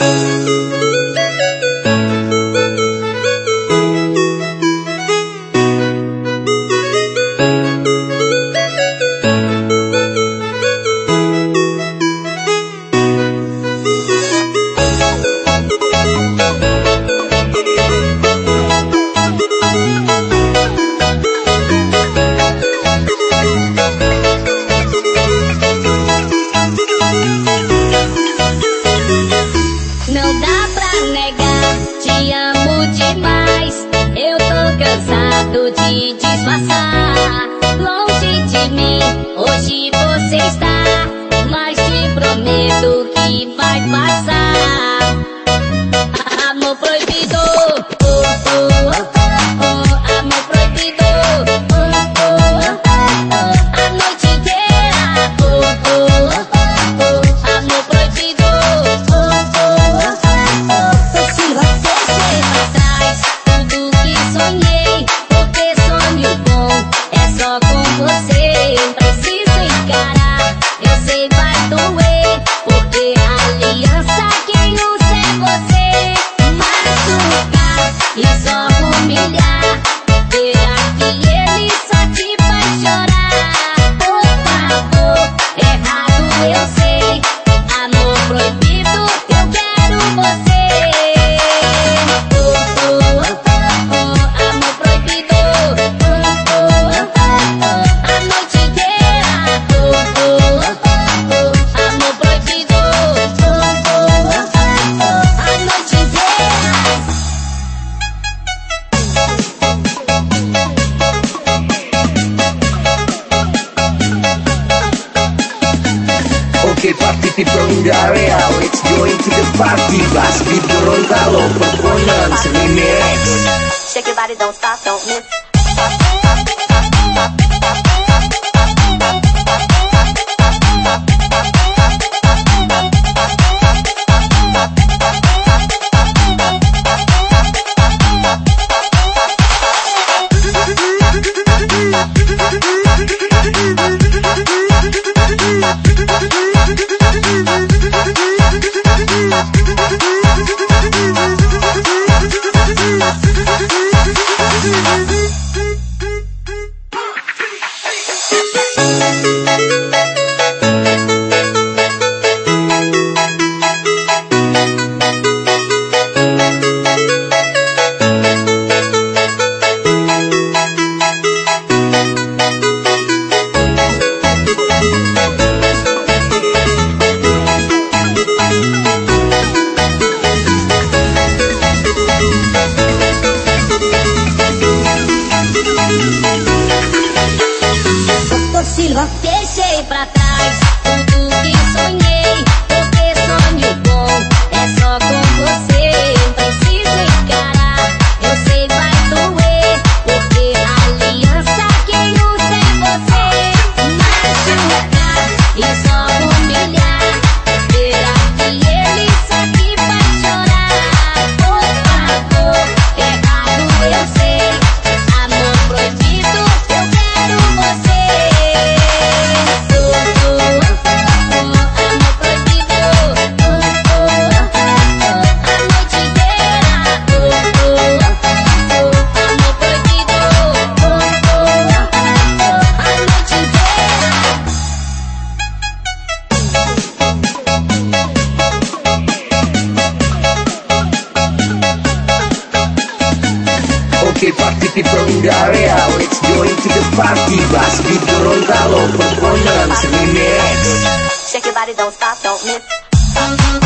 Música pra negar. Te amo demais. Eu tô cansado de disfarçar. Longe de mim, hoje você está. people from the area Let's join to the party Blast. People on gallo Performance Remix Shake your body, don't stop, don't miss. pra. Keep it from the area Let's go into the party Blast beat the rondalo Performance remix Shake your body, don't stop, don't miss.